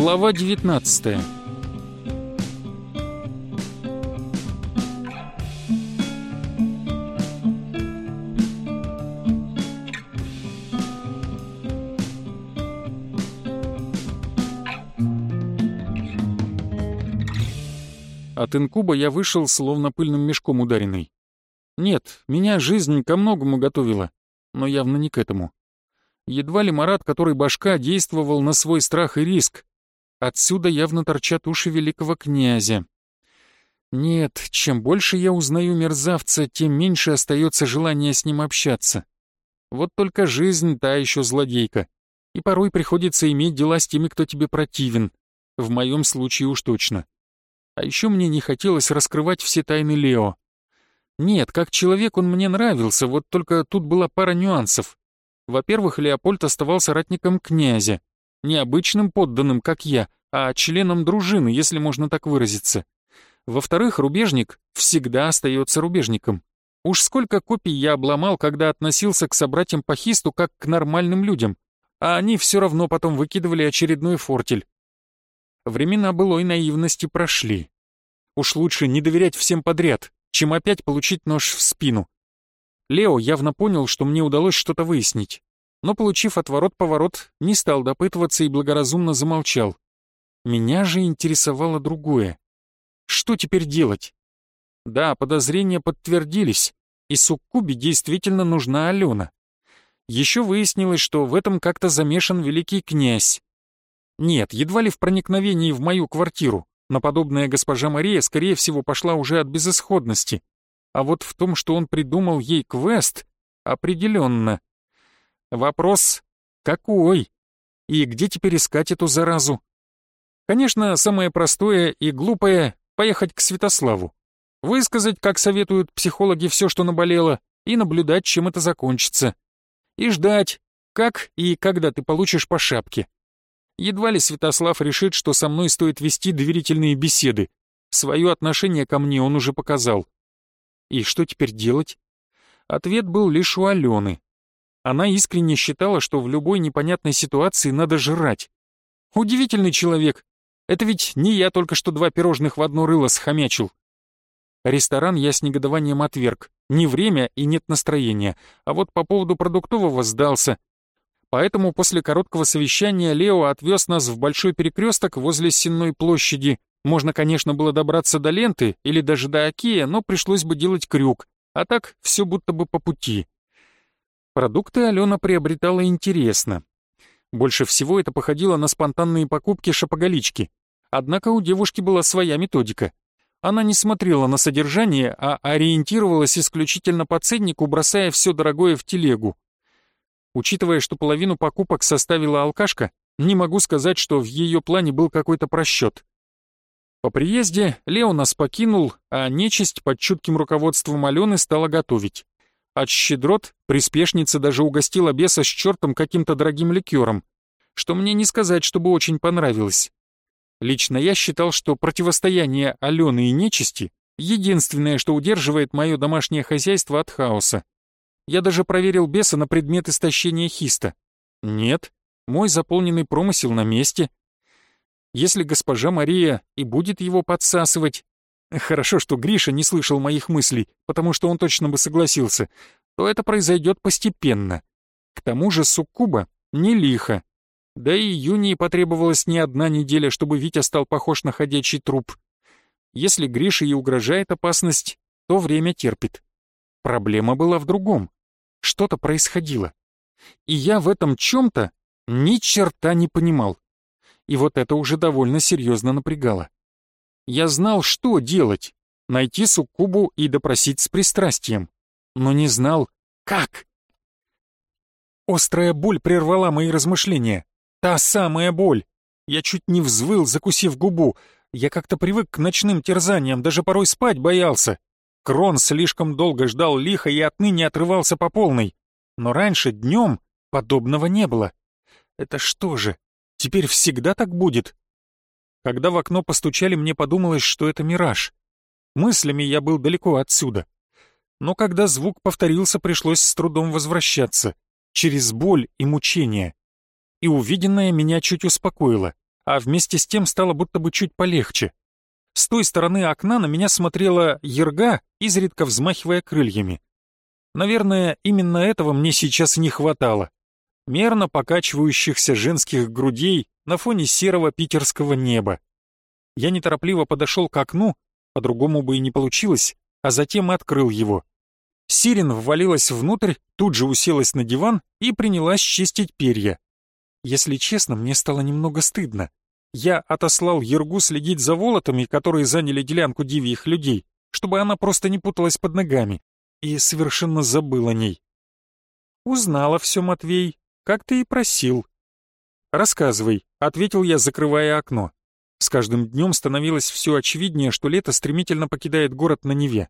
Глава 19 От инкуба я вышел, словно пыльным мешком ударенный. Нет, меня жизнь ко многому готовила, но явно не к этому. Едва ли Марат, который башка, действовал на свой страх и риск. Отсюда явно торчат уши великого князя. Нет, чем больше я узнаю мерзавца, тем меньше остается желания с ним общаться. Вот только жизнь та еще злодейка. И порой приходится иметь дела с теми, кто тебе противен. В моем случае уж точно. А еще мне не хотелось раскрывать все тайны Лео. Нет, как человек он мне нравился, вот только тут была пара нюансов. Во-первых, Леопольд оставался ратником князя, не обычным подданным, как я, а членом дружины, если можно так выразиться. Во-вторых, рубежник всегда остается рубежником. Уж сколько копий я обломал, когда относился к собратьям по хисту как к нормальным людям, а они все равно потом выкидывали очередной фортель. Времена былой наивности прошли. Уж лучше не доверять всем подряд, чем опять получить нож в спину. Лео явно понял, что мне удалось что-то выяснить, но, получив отворот-поворот, не стал допытываться и благоразумно замолчал. Меня же интересовало другое. Что теперь делать? Да, подозрения подтвердились, и Суккубе действительно нужна Алена. Еще выяснилось, что в этом как-то замешан великий князь. Нет, едва ли в проникновении в мою квартиру, но подобная госпожа Мария, скорее всего, пошла уже от безысходности. А вот в том, что он придумал ей квест, определенно. Вопрос какой? И где теперь искать эту заразу? Конечно, самое простое и глупое — поехать к Святославу. Высказать, как советуют психологи, все, что наболело, и наблюдать, чем это закончится. И ждать, как и когда ты получишь по шапке. Едва ли Святослав решит, что со мной стоит вести доверительные беседы. Свое отношение ко мне он уже показал. И что теперь делать? Ответ был лишь у Алены. Она искренне считала, что в любой непонятной ситуации надо жрать. Удивительный человек. Это ведь не я только что два пирожных в одно рыло схомячил. Ресторан я с негодованием отверг. Не время и нет настроения. А вот по поводу продуктового сдался. Поэтому после короткого совещания Лео отвез нас в большой перекресток возле Сенной площади, можно, конечно, было добраться до ленты или даже до Окея, но пришлось бы делать крюк, а так все будто бы по пути. Продукты Алена приобретала интересно. Больше всего это походило на спонтанные покупки шапоголички. Однако у девушки была своя методика. Она не смотрела на содержание, а ориентировалась исключительно по ценнику, бросая все дорогое в телегу. Учитывая, что половину покупок составила алкашка, не могу сказать, что в ее плане был какой-то просчет. По приезде Лео нас покинул, а нечисть под чутким руководством Алены стала готовить. От щедрот приспешница даже угостила беса с чертом каким-то дорогим ликером, что мне не сказать, чтобы очень понравилось. Лично я считал, что противостояние Алены и нечисти — единственное, что удерживает мое домашнее хозяйство от хаоса. Я даже проверил беса на предмет истощения хиста. Нет, мой заполненный промысел на месте — если госпожа Мария и будет его подсасывать... Хорошо, что Гриша не слышал моих мыслей, потому что он точно бы согласился, то это произойдет постепенно. К тому же суккуба не лихо. Да и Юнии потребовалась не одна неделя, чтобы Витя стал похож на ходячий труп. Если Грише и угрожает опасность, то время терпит. Проблема была в другом. Что-то происходило. И я в этом чем-то ни черта не понимал и вот это уже довольно серьезно напрягало. Я знал, что делать — найти суккубу и допросить с пристрастием, но не знал, как. Острая боль прервала мои размышления. Та самая боль. Я чуть не взвыл, закусив губу. Я как-то привык к ночным терзаниям, даже порой спать боялся. Крон слишком долго ждал лихо и отныне отрывался по полной. Но раньше, днем, подобного не было. Это что же, Теперь всегда так будет? Когда в окно постучали, мне подумалось, что это мираж. Мыслями я был далеко отсюда. Но когда звук повторился, пришлось с трудом возвращаться, через боль и мучения. И увиденное меня чуть успокоило. а вместе с тем стало будто бы чуть полегче. С той стороны окна на меня смотрела Ерга, изредка взмахивая крыльями. Наверное, именно этого мне сейчас не хватало. Мерно покачивающихся женских грудей на фоне серого питерского неба. Я неторопливо подошел к окну, по-другому бы и не получилось, а затем открыл его. Сирин ввалилась внутрь, тут же уселась на диван и принялась чистить перья. Если честно, мне стало немного стыдно. Я отослал Ергу следить за волотами, которые заняли делянку дивьих людей, чтобы она просто не путалась под ногами, и совершенно забыл о ней. «Узнала все, Матвей, как ты и просил». «Рассказывай», — ответил я, закрывая окно. С каждым днем становилось все очевиднее, что лето стремительно покидает город на Неве.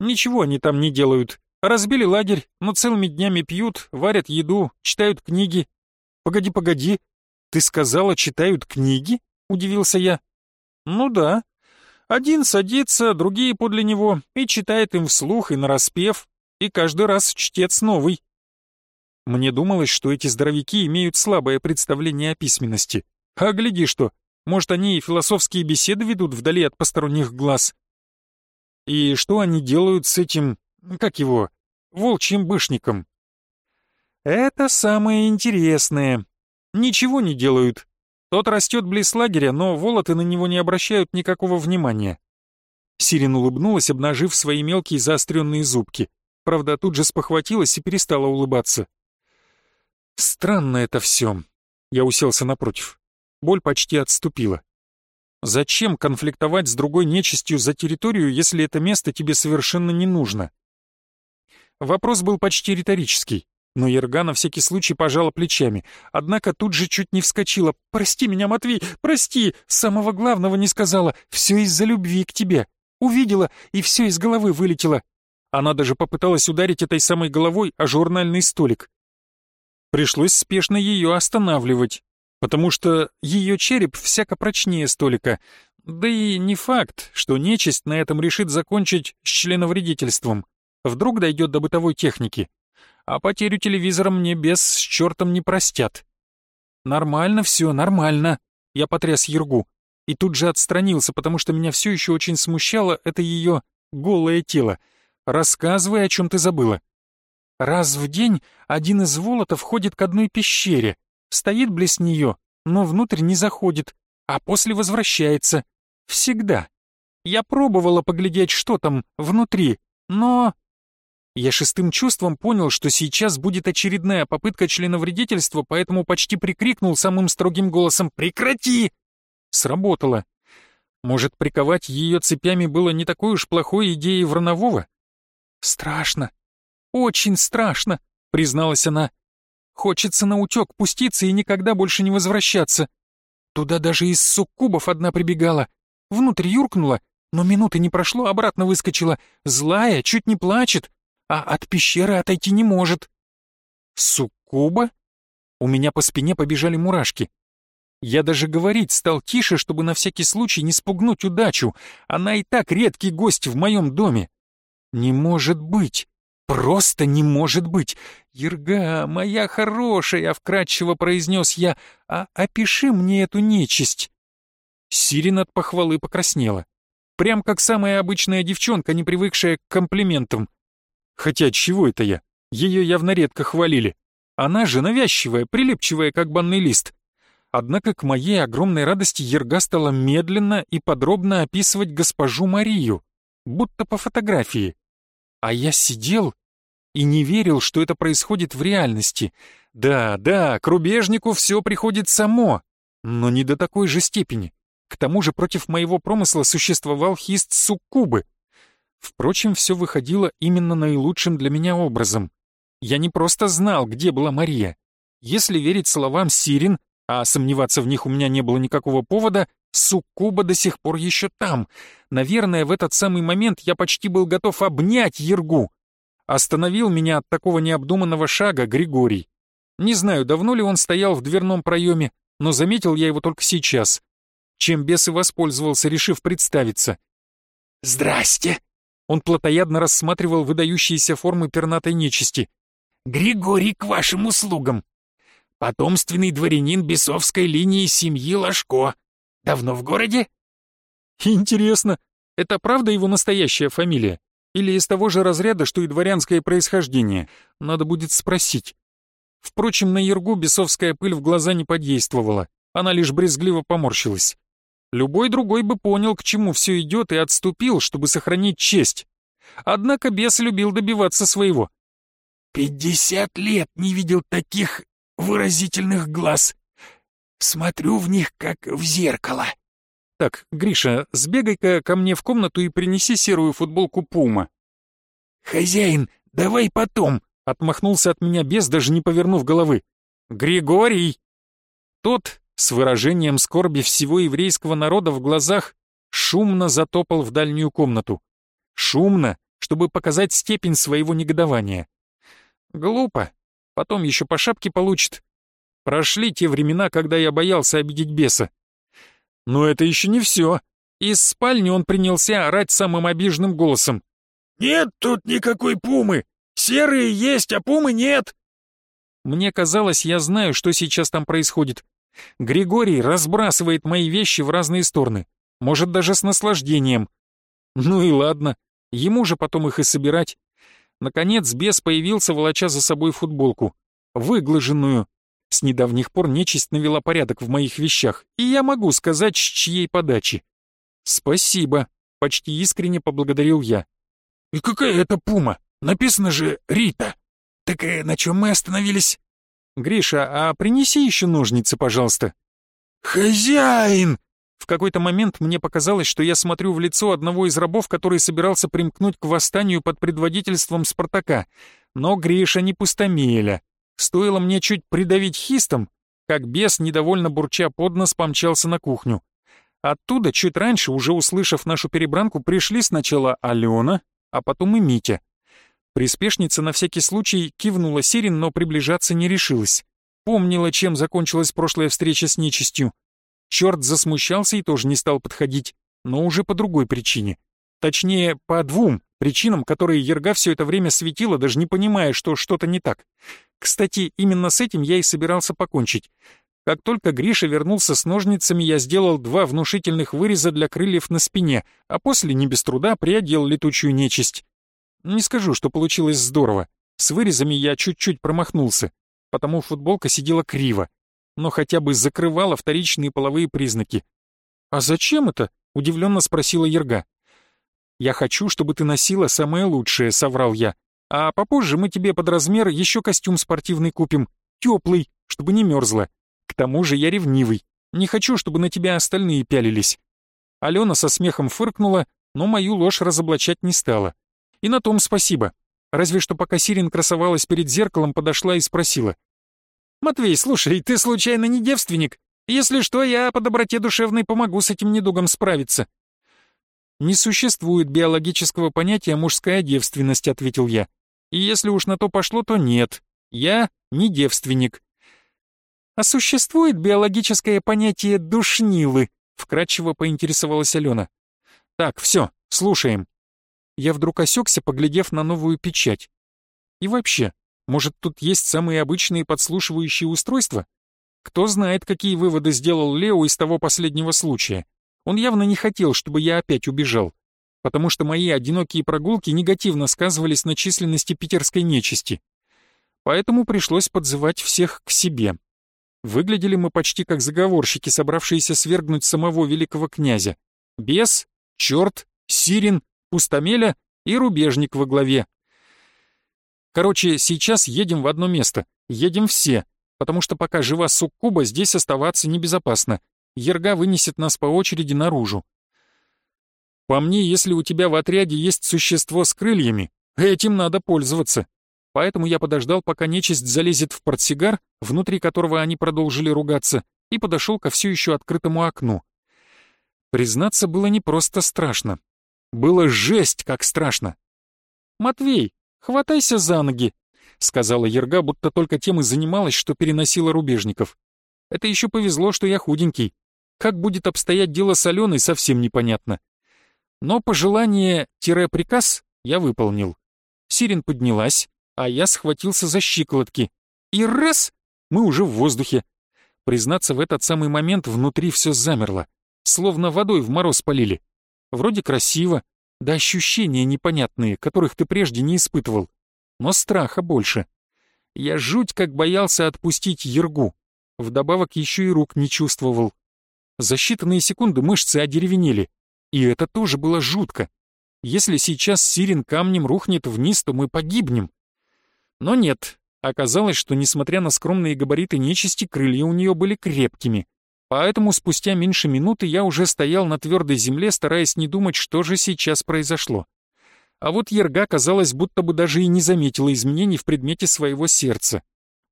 Ничего они там не делают. Разбили лагерь, но целыми днями пьют, варят еду, читают книги. Погоди, погоди, ты сказала, читают книги? Удивился я. Ну да. Один садится, другие подле него, и читает им вслух и нараспев, и каждый раз чтец новый. Мне думалось, что эти здоровяки имеют слабое представление о письменности. А гляди что, может, они и философские беседы ведут вдали от посторонних глаз. И что они делают с этим, как его, волчьим бышником? Это самое интересное. Ничего не делают. Тот растет близ лагеря, но волоты на него не обращают никакого внимания. Сирин улыбнулась, обнажив свои мелкие заостренные зубки. Правда, тут же спохватилась и перестала улыбаться. Странно это все. Я уселся напротив боль почти отступила. Зачем конфликтовать с другой нечистью за территорию, если это место тебе совершенно не нужно? Вопрос был почти риторический, но Ерга на всякий случай пожала плечами, однако тут же чуть не вскочила. «Прости меня, Матвей, прости, самого главного не сказала, все из-за любви к тебе. Увидела, и все из головы вылетело». Она даже попыталась ударить этой самой головой о журнальный столик. Пришлось спешно ее останавливать, потому что ее череп всяко прочнее столика. Да и не факт, что нечисть на этом решит закончить с членовредительством. Вдруг дойдет до бытовой техники. А потерю телевизора мне без с чертом не простят. Нормально все, нормально. Я потряс Ергу. И тут же отстранился, потому что меня все еще очень смущало это ее голое тело. Рассказывай, о чем ты забыла. Раз в день один из волотов ходит к одной пещере, стоит близ нее, но внутрь не заходит, а после возвращается. Всегда. Я пробовала поглядеть, что там внутри, но... Я шестым чувством понял, что сейчас будет очередная попытка членовредительства, поэтому почти прикрикнул самым строгим голосом «Прекрати!». Сработало. Может, приковать ее цепями было не такой уж плохой идеей Вранового? «Страшно. Очень страшно», — призналась она. Хочется на утек пуститься и никогда больше не возвращаться. Туда даже из суккубов одна прибегала. Внутрь юркнула, но минуты не прошло, обратно выскочила. Злая, чуть не плачет, а от пещеры отойти не может. Суккуба? У меня по спине побежали мурашки. Я даже говорить стал тише, чтобы на всякий случай не спугнуть удачу. Она и так редкий гость в моем доме. Не может быть. «Просто не может быть! Ерга, моя хорошая!» — вкратчиво произнес я. «А опиши мне эту нечисть!» Сирин от похвалы покраснела. Прям как самая обычная девчонка, не привыкшая к комплиментам. Хотя чего это я? Ее явно редко хвалили. Она же навязчивая, прилипчивая, как банный лист. Однако к моей огромной радости Ерга стала медленно и подробно описывать госпожу Марию, будто по фотографии. А я сидел и не верил, что это происходит в реальности. Да, да, к рубежнику все приходит само, но не до такой же степени. К тому же против моего промысла существовал хист суккубы. Впрочем, все выходило именно наилучшим для меня образом. Я не просто знал, где была Мария. Если верить словам Сирин, а сомневаться в них у меня не было никакого повода, Суккуба до сих пор еще там. Наверное, в этот самый момент я почти был готов обнять Ергу. Остановил меня от такого необдуманного шага Григорий. Не знаю, давно ли он стоял в дверном проеме, но заметил я его только сейчас. Чем бес и воспользовался, решив представиться. «Здрасте!» Он плотоядно рассматривал выдающиеся формы пернатой нечисти. «Григорий к вашим услугам!» Потомственный дворянин бесовской линии семьи Ложко. Давно в городе?» «Интересно, это правда его настоящая фамилия? Или из того же разряда, что и дворянское происхождение? Надо будет спросить». Впрочем, на Ергу бесовская пыль в глаза не подействовала, она лишь брезгливо поморщилась. Любой другой бы понял, к чему все идет, и отступил, чтобы сохранить честь. Однако бес любил добиваться своего. «Пятьдесят лет не видел таких выразительных глаз. Смотрю в них, как в зеркало». «Так, Гриша, сбегай-ка ко мне в комнату и принеси серую футболку Пума». «Хозяин, давай потом», — отмахнулся от меня бес, даже не повернув головы. «Григорий!» Тот, с выражением скорби всего еврейского народа в глазах, шумно затопал в дальнюю комнату. Шумно, чтобы показать степень своего негодования. Глупо. Потом еще по шапке получит. Прошли те времена, когда я боялся обидеть беса. Но это еще не все. Из спальни он принялся орать самым обиженным голосом. «Нет тут никакой пумы! Серые есть, а пумы нет!» Мне казалось, я знаю, что сейчас там происходит. Григорий разбрасывает мои вещи в разные стороны, может даже с наслаждением. Ну и ладно, ему же потом их и собирать. Наконец бес появился, волоча за собой футболку, выглаженную. С недавних пор нечисть навела порядок в моих вещах, и я могу сказать, с чьей подачи. «Спасибо», — почти искренне поблагодарил я. «И какая это пума? Написано же «Рита». Так и на чем мы остановились?» «Гриша, а принеси еще ножницы, пожалуйста». «Хозяин!» В какой-то момент мне показалось, что я смотрю в лицо одного из рабов, который собирался примкнуть к восстанию под предводительством Спартака. Но Гриша не пустомеля. Стоило мне чуть придавить хистом, как бес, недовольно бурча под нос, помчался на кухню. Оттуда, чуть раньше, уже услышав нашу перебранку, пришли сначала Алена, а потом и Митя. Приспешница на всякий случай кивнула Сирин, но приближаться не решилась. Помнила, чем закончилась прошлая встреча с нечистью. Черт засмущался и тоже не стал подходить, но уже по другой причине. Точнее, по двум причинам, которые Ерга все это время светила, даже не понимая, что что-то не так. Кстати, именно с этим я и собирался покончить. Как только Гриша вернулся с ножницами, я сделал два внушительных выреза для крыльев на спине, а после не без труда приодел летучую нечисть. Не скажу, что получилось здорово. С вырезами я чуть-чуть промахнулся, потому футболка сидела криво, но хотя бы закрывала вторичные половые признаки. «А зачем это?» — удивленно спросила Ерга. «Я хочу, чтобы ты носила самое лучшее», — соврал я. «А попозже мы тебе под размер еще костюм спортивный купим, теплый, чтобы не мерзло. К тому же я ревнивый, не хочу, чтобы на тебя остальные пялились». Алена со смехом фыркнула, но мою ложь разоблачать не стала. И на том спасибо. Разве что пока Сирин красовалась перед зеркалом, подошла и спросила. «Матвей, слушай, ты случайно не девственник? Если что, я по доброте душевной помогу с этим недугом справиться». «Не существует биологического понятия «мужская девственность», — ответил я. «И если уж на то пошло, то нет. Я не девственник». «А существует биологическое понятие «душнилы»?» — вкратчиво поинтересовалась Алена. «Так, все, слушаем я вдруг осекся, поглядев на новую печать. И вообще, может, тут есть самые обычные подслушивающие устройства? Кто знает, какие выводы сделал Лео из того последнего случая. Он явно не хотел, чтобы я опять убежал, потому что мои одинокие прогулки негативно сказывались на численности питерской нечисти. Поэтому пришлось подзывать всех к себе. Выглядели мы почти как заговорщики, собравшиеся свергнуть самого великого князя. Бес, черт, Сирин пустомеля и рубежник во главе. Короче, сейчас едем в одно место. Едем все, потому что пока жива суккуба, здесь оставаться небезопасно. Ерга вынесет нас по очереди наружу. По мне, если у тебя в отряде есть существо с крыльями, этим надо пользоваться. Поэтому я подождал, пока нечисть залезет в портсигар, внутри которого они продолжили ругаться, и подошел ко все еще открытому окну. Признаться, было не просто страшно. Было жесть, как страшно. «Матвей, хватайся за ноги», — сказала Ерга, будто только тем и занималась, что переносила рубежников. «Это еще повезло, что я худенький. Как будет обстоять дело с Аленой, совсем непонятно. Но пожелание-приказ я выполнил. Сирин поднялась, а я схватился за щиколотки. И раз! мы уже в воздухе. Признаться, в этот самый момент внутри все замерло, словно водой в мороз полили. Вроде красиво, да ощущения непонятные, которых ты прежде не испытывал. Но страха больше. Я жуть как боялся отпустить Ергу. Вдобавок еще и рук не чувствовал. За считанные секунды мышцы одеревенели. И это тоже было жутко. Если сейчас Сирин камнем рухнет вниз, то мы погибнем. Но нет, оказалось, что несмотря на скромные габариты нечисти, крылья у нее были крепкими. Поэтому спустя меньше минуты я уже стоял на твердой земле, стараясь не думать, что же сейчас произошло. А вот Ерга, казалось, будто бы даже и не заметила изменений в предмете своего сердца.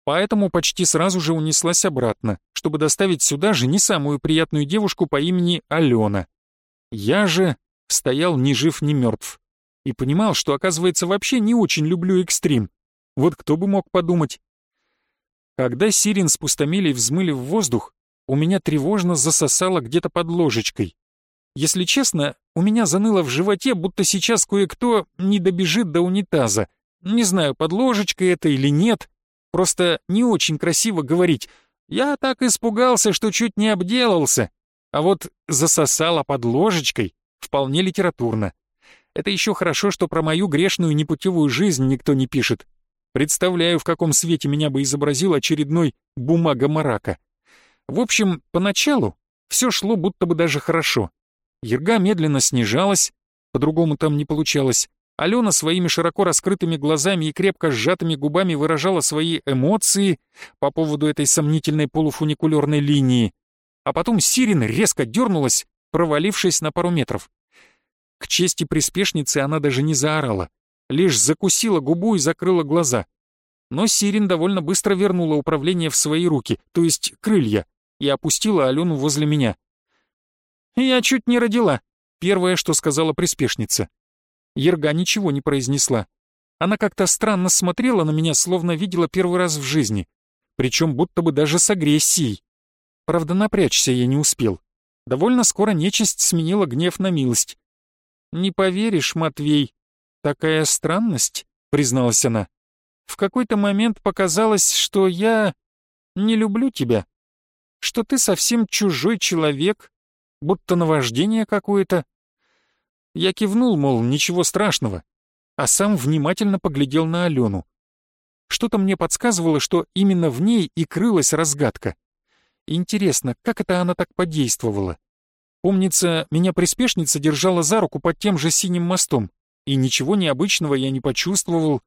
Поэтому почти сразу же унеслась обратно, чтобы доставить сюда же не самую приятную девушку по имени Алена. Я же стоял ни жив, ни мертв. И понимал, что, оказывается, вообще не очень люблю экстрим. Вот кто бы мог подумать. Когда сирен с пустомелей взмыли в воздух, у меня тревожно засосало где-то под ложечкой. Если честно, у меня заныло в животе, будто сейчас кое-кто не добежит до унитаза. Не знаю, под ложечкой это или нет. Просто не очень красиво говорить. Я так испугался, что чуть не обделался. А вот засосало под ложечкой вполне литературно. Это еще хорошо, что про мою грешную непутевую жизнь никто не пишет. Представляю, в каком свете меня бы изобразил очередной бумага-марака. В общем, поначалу все шло будто бы даже хорошо. Ерга медленно снижалась, по-другому там не получалось. Алена своими широко раскрытыми глазами и крепко сжатыми губами выражала свои эмоции по поводу этой сомнительной полуфуникулерной линии. А потом Сирин резко дернулась, провалившись на пару метров. К чести приспешницы она даже не заорала, лишь закусила губу и закрыла глаза. Но Сирин довольно быстро вернула управление в свои руки, то есть крылья, и опустила Алену возле меня. «Я чуть не родила», — первое, что сказала приспешница. Ерга ничего не произнесла. Она как-то странно смотрела на меня, словно видела первый раз в жизни, причем будто бы даже с агрессией. Правда, напрячься я не успел. Довольно скоро нечисть сменила гнев на милость. «Не поверишь, Матвей, такая странность», — призналась она. «В какой-то момент показалось, что я не люблю тебя, что ты совсем чужой человек, будто наваждение какое-то. Я кивнул, мол, ничего страшного, а сам внимательно поглядел на Алену. Что-то мне подсказывало, что именно в ней и крылась разгадка. Интересно, как это она так подействовала? Помнится, меня приспешница держала за руку под тем же синим мостом, и ничего необычного я не почувствовал.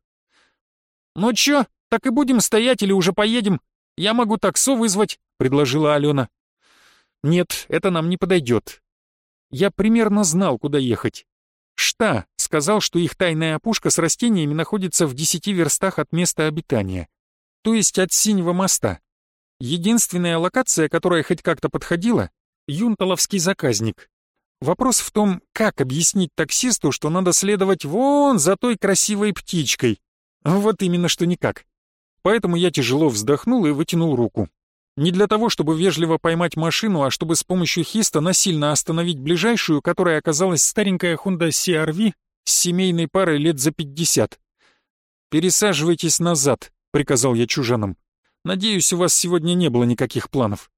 «Ну чё, так и будем стоять или уже поедем? Я могу таксо вызвать», — предложила Алена. Нет, это нам не подойдет. Я примерно знал, куда ехать. Шта сказал, что их тайная опушка с растениями находится в десяти верстах от места обитания, то есть от Синего моста. Единственная локация, которая хоть как-то подходила — юнталовский заказник. Вопрос в том, как объяснить таксисту, что надо следовать вон за той красивой птичкой. Вот именно что никак. Поэтому я тяжело вздохнул и вытянул руку. Не для того, чтобы вежливо поймать машину, а чтобы с помощью хиста насильно остановить ближайшую, которая оказалась старенькая Honda CR-V с семейной парой лет за 50. «Пересаживайтесь назад», — приказал я чужанам. «Надеюсь, у вас сегодня не было никаких планов».